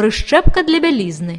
прищепка для білізни.